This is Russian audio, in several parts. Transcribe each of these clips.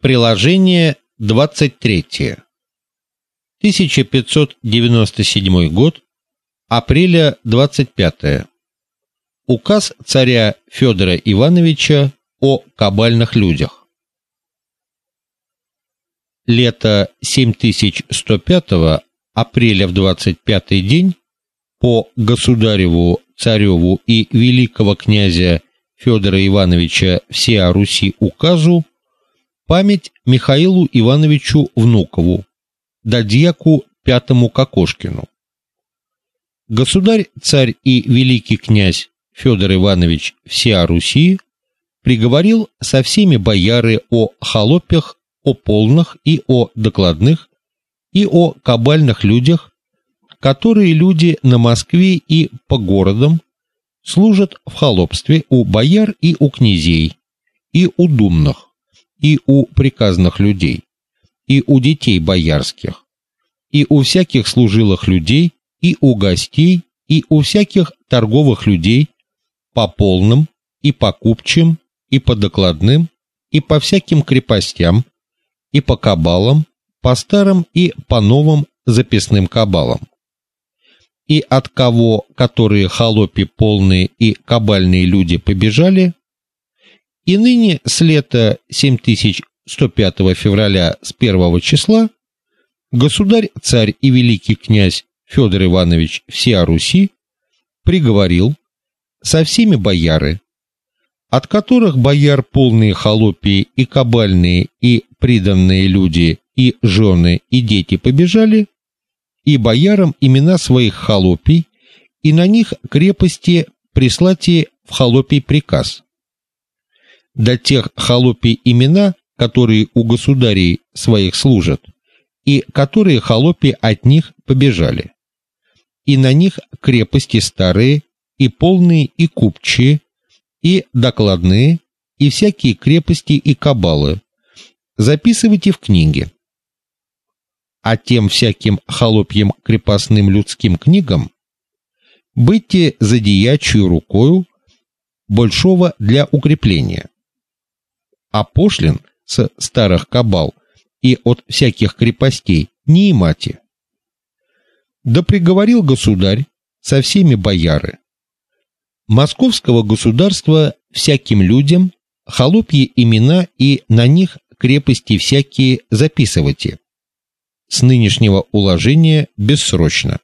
Приложение 23. 1597 год, апреля 25. Указ царя Федора Ивановича о кабальных людях. Лето 7105 апреля в 25 день по государеву, цареву и великого князя Федора Ивановича всея Руси указу память Михаилу Ивановичу Внукову, дадьяку Пятому Кокошкину. Государь, царь и великий князь Федор Иванович всея Руси приговорил со всеми бояры о холопях, о полных и о докладных и о кабальных людях, которые люди на Москве и по городам служат в холопстве у бояр и у князей, и у думных, и у приказных людей, и у детей боярских, и у всяких служилых людей, и у гостей, и у всяких торговых людей по полным и по купчим, и по докладным, и по всяким крепостям, и по кабалам, по старым и по новым записным кабалам. И от кого, которые холопи полные и кабальные люди побежали, и ныне с лета 7105 февраля с первого числа государь, царь и великий князь Федор Иванович всея Руси приговорил со всеми бояры, от которых бояр полные холопи и кабальные и приданные люди и жены и дети побежали, и боярам имена своих холопий, и на них крепости прислати в холопий приказ до тех холопий имена, которые у государей своих служат, и которые холопи от них побежали. И на них крепости старые, и полные, и купчие, и докладные, и всякие крепости и кабалы. Записывайте в книги. А тем всяким холопьим крепостным людским книгам будьте задиячую рукою большого для укрепления а пошлин с старых кабал и от всяких крепостей не имати. Да приговорил государь со всеми бояры. Московского государства всяким людям холопьи имена и на них крепости всякие записывайте. С нынешнего уложения бессрочно.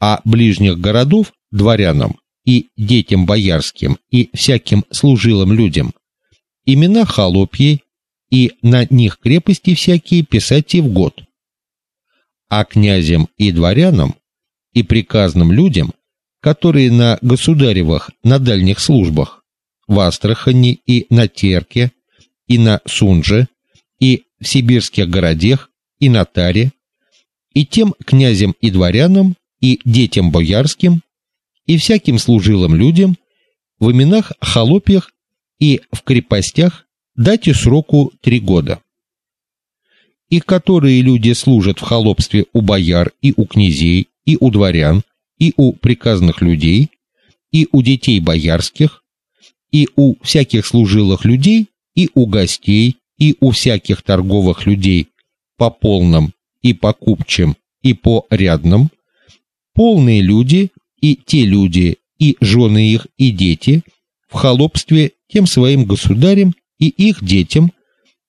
А ближних городов дворянам и детям боярским и всяким служилым людям имена холопьи и на них крепости всякие писать и в год. А князям и дворянам и приказным людям, которые на государевых на дальних службах в Астрахани и на Терке и на Сунже и в сибирских городах и на Таре, и тем князям и дворянам и детям боярским и всяким служилым людям в именах холопьях и в крепостях дайте сроку три года. И которые люди служат в холопстве у бояр и у князей, и у дворян, и у приказных людей, и у детей боярских, и у всяких служилых людей, и у гостей, и у всяких торговых людей по полным и по купчим, и по рядным, полные люди и те люди, и жены их, и дети холопстве тем своим государям и их детям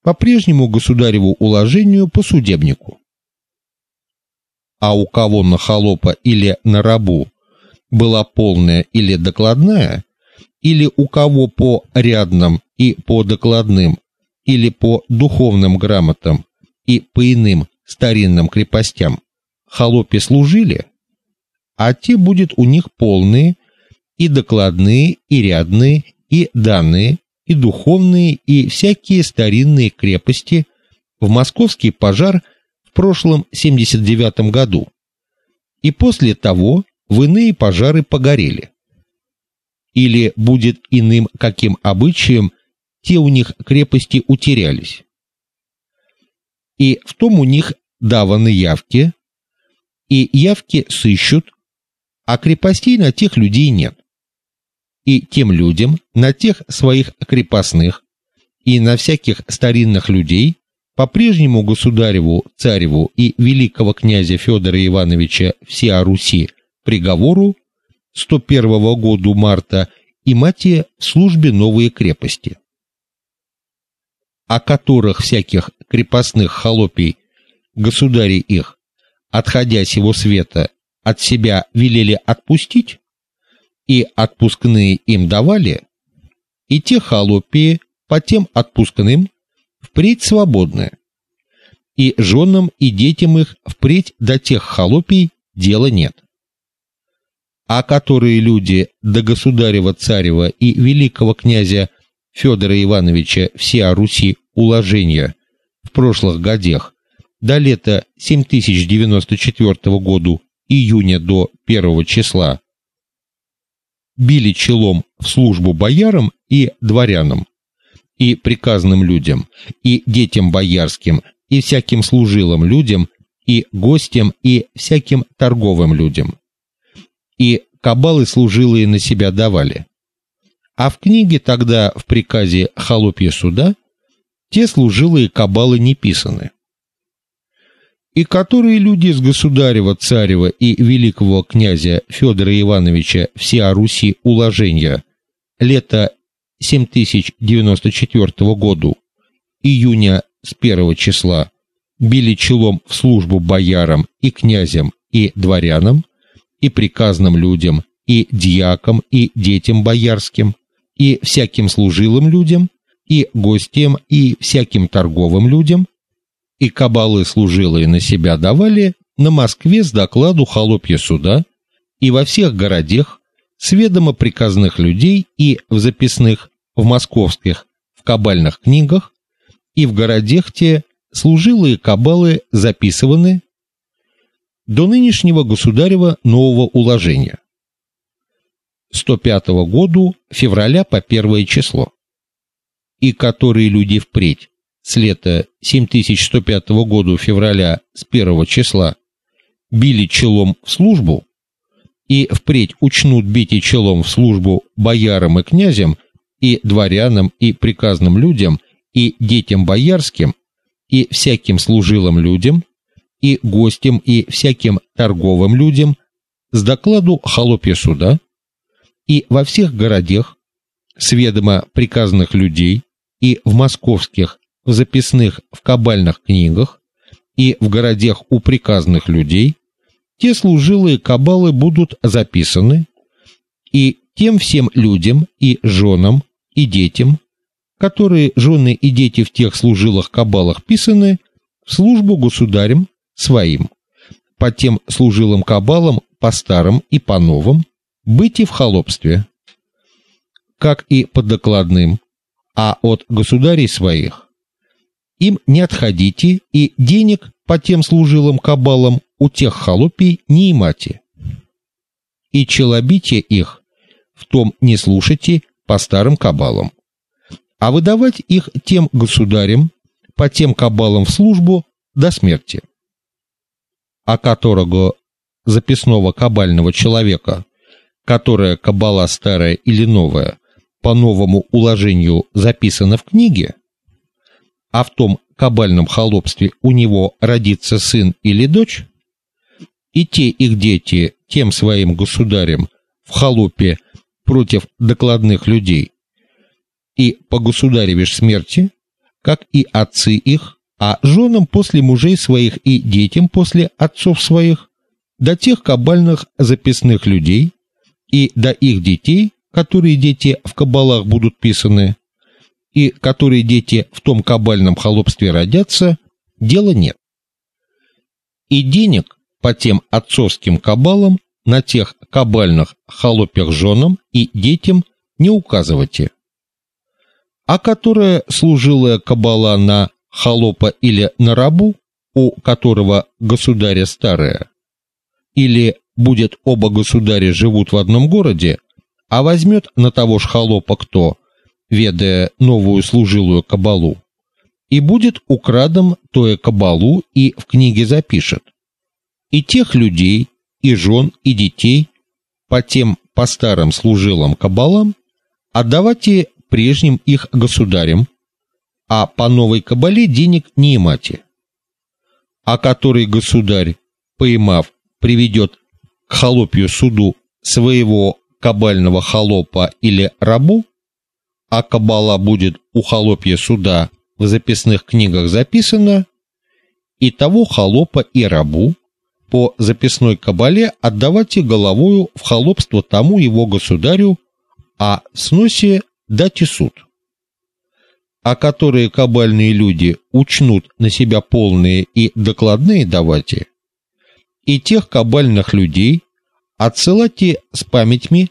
по прежнему государеву уложению по судебнику. А у кого на холопа или на рабу была полная или докладная, или у кого по рядным и по докладным, или по духовным грамотам и по иным старинным крепостям холопи служили, а те будет у них полные и докладные, и рядные, и данные, и духовные, и всякие старинные крепости в московский пожар в прошлом 79 году. И после того в иные пожары погорели. Или будет иным каким обычаем те у них крепости утерялись. И в том у них даваны явки, и явки сыщут, а крепостей на тех людей нет и тем людям на тех своих крепостных и на всяких старинных людей, по-прежнему государеву, цареву и великого князя Федора Ивановича всея Руси приговору 101 году марта и мати в службе новые крепости, о которых всяких крепостных холопий государи их, отходя сего света, от себя велели отпустить, и отпускные им давали, и те холопии по тем отпускным впредь свободны, и женам и детям их впредь до тех холопий дела нет. А которые люди до государева царева и великого князя Федора Ивановича всея Руси уложения в прошлых годах до лета 7094 году июня до 1 числа били челом в службу боярам и дворянам, и приказным людям, и детям боярским, и всяким служилым людям, и гостям, и всяким торговым людям. И кабалы служилые на себя давали. А в книге тогда в приказе холопья суда те служилые кабалы не писаны и которые люди с государева царева и великого князя Федора Ивановича всея Руси уложения лета 7094 году. Июня с первого числа. Били челом в службу боярам и князям и дворянам и приказным людям и дьякам и детям боярским и всяким служилым людям и гостям и всяким торговым людям и кабалы служилые на себя давали на Москве с докладу холопья суда и во всех городах с ведома приказных людей и в записных в московских в кабальных книгах и в городах те служилые кабалы записаны до нынешнего государева нового уложения. 105 году февраля по первое число. И которые люди впредь с лета 7105 года февраля с первого числа били челом в службу и впредь учнут бить и челом в службу боярам и князям и дворянам и приказным людям и детям боярским и всяким служилым людям и гостям и всяким торговым людям с докладу холопья суда и во всех городах с ведома приказных людей и в московских в записных в кабальных книгах и в городах у приказных людей, те служилые кабалы будут записаны, и тем всем людям и женам и детям, которые жены и дети в тех служилых кабалах писаны, в службу государям своим, по тем служилым кабалам по старым и по новым, быть и в холопстве, как и по докладным, а от государей своих им не отходите и денег по тем служилым кабалам у тех холопий не имате. И челобите их, в том не слушайте по старым кабалам, а выдавать их тем государям по тем кабалам в службу до смерти. А которого записного кабального человека, которая кабала старая или новая, по новому уложению записана в книге, а в том кабальном холопстве у него родится сын или дочь, и те их дети тем своим государем в холопе против докладных людей, и по государевиш смерти, как и отцы их, а женам после мужей своих и детям после отцов своих, до тех кабальных записных людей и до их детей, которые дети в кабалах будут писаны, и которые дети в том кабальном холопстве родятся, дела нет. И денег по тем отцовским кабалам на тех кабальных холопях женам и детям не указывайте. А которая служилая кабала на холопа или на рабу, у которого государя старая, или будет оба государя живут в одном городе, а возьмет на того ж холопа кто ведая новую служилую кабалу, и будет украдом тое кабалу и в книге запишет. И тех людей, и жен, и детей по тем по старым служилым кабалам отдавайте прежним их государям, а по новой кабале денег не имати, а который государь, поймав, приведет к холопью суду своего кабального холопа или рабу, а кабала будет у холопья суда в записных книгах записана, и того холопа и рабу по записной кабале отдавайте головою в холопство тому его государю, а в сносе дайте суд. А которые кабальные люди учнут на себя полные и докладные давайте, и тех кабальных людей отсылайте с памятьми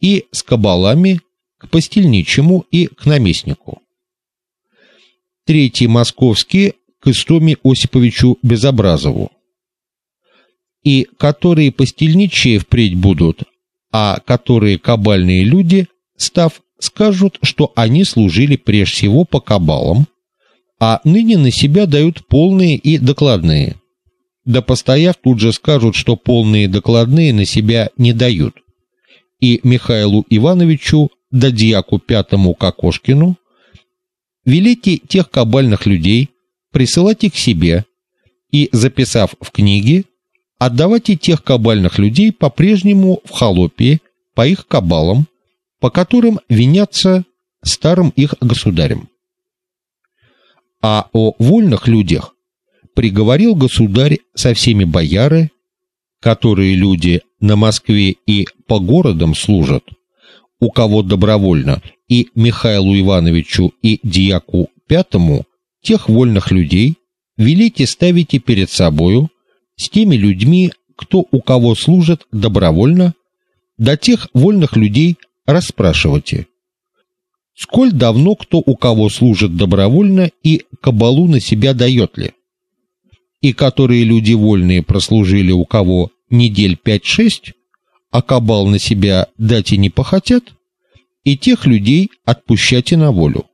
и с кабалами к постельничему и к наместнику. Третий московский к Истоме Осиповичу Безобразову. И которые постельничие впредь будут, а которые кабальные люди, став, скажут, что они служили прежде всего по кабалам, а ныне на себя дают полные и докладные. Да постояв тут же скажут, что полные докладные на себя не дают. И Михаилу Ивановичу, да дьяку пятому Кокошкину, велите тех кабальных людей присылать их себе и, записав в книге, отдавайте тех кабальных людей по-прежнему в холопии по их кабалам, по которым винятся старым их государем. А о вольных людях приговорил государь со всеми бояры, которые люди на Москве и по городам служат, у кого добровольно, и Михаилу Ивановичу и Дьяку Пятому тех вольных людей велите ставите перед собою с теми людьми, кто у кого служит добровольно, до тех вольных людей расспрашивайте. Сколь давно кто у кого служит добровольно и кабалу на себя дает ли? И которые люди вольные прослужили у кого недель пять-шесть, а кабал на себя дать и не похотят, и тех людей отпущайте на волю.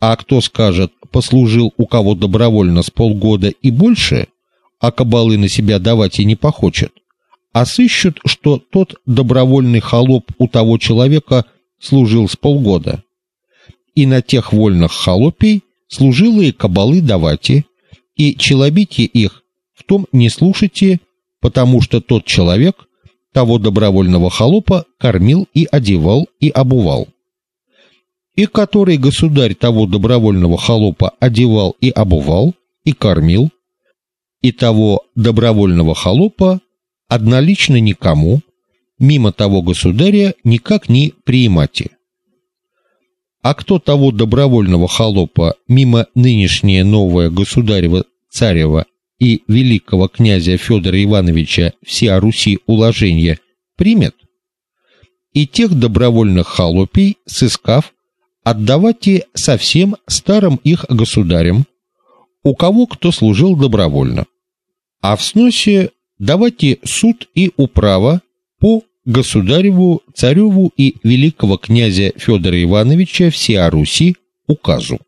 А кто скажет, послужил у кого добровольно с полгода и больше, а кабалы на себя давать и не похочет, а сыщут, что тот добровольный холоп у того человека служил с полгода. И на тех вольных холопей служилые кабалы давайте, и челобите их в том не слушайте, потому что тот человек того добровольного холопа кормил и одевал и обувал. И который государь того добровольного холопа одевал и обувал и кормил, и того добровольного холопа однолично никому, мимо того государя никак не приимати. А кто того добровольного холопа мимо нынешнее новое государева царева и великого князя Федора Ивановича всея Руси уложения примет, и тех добровольных холопей, сыскав, отдавайте совсем старым их государям, у кого кто служил добровольно. А в сносе давайте суд и управа по государеву, цареву и великого князя Федора Ивановича всея Руси указу.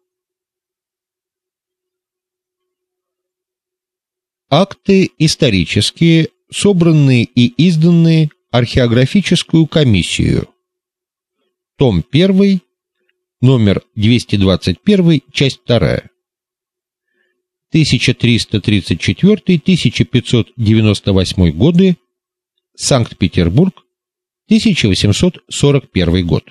Акты исторические, собранные и изданные археографическую комиссию. Том 1, номер 221, часть 2. 1334-1598 годы, Санкт-Петербург, 1841 год.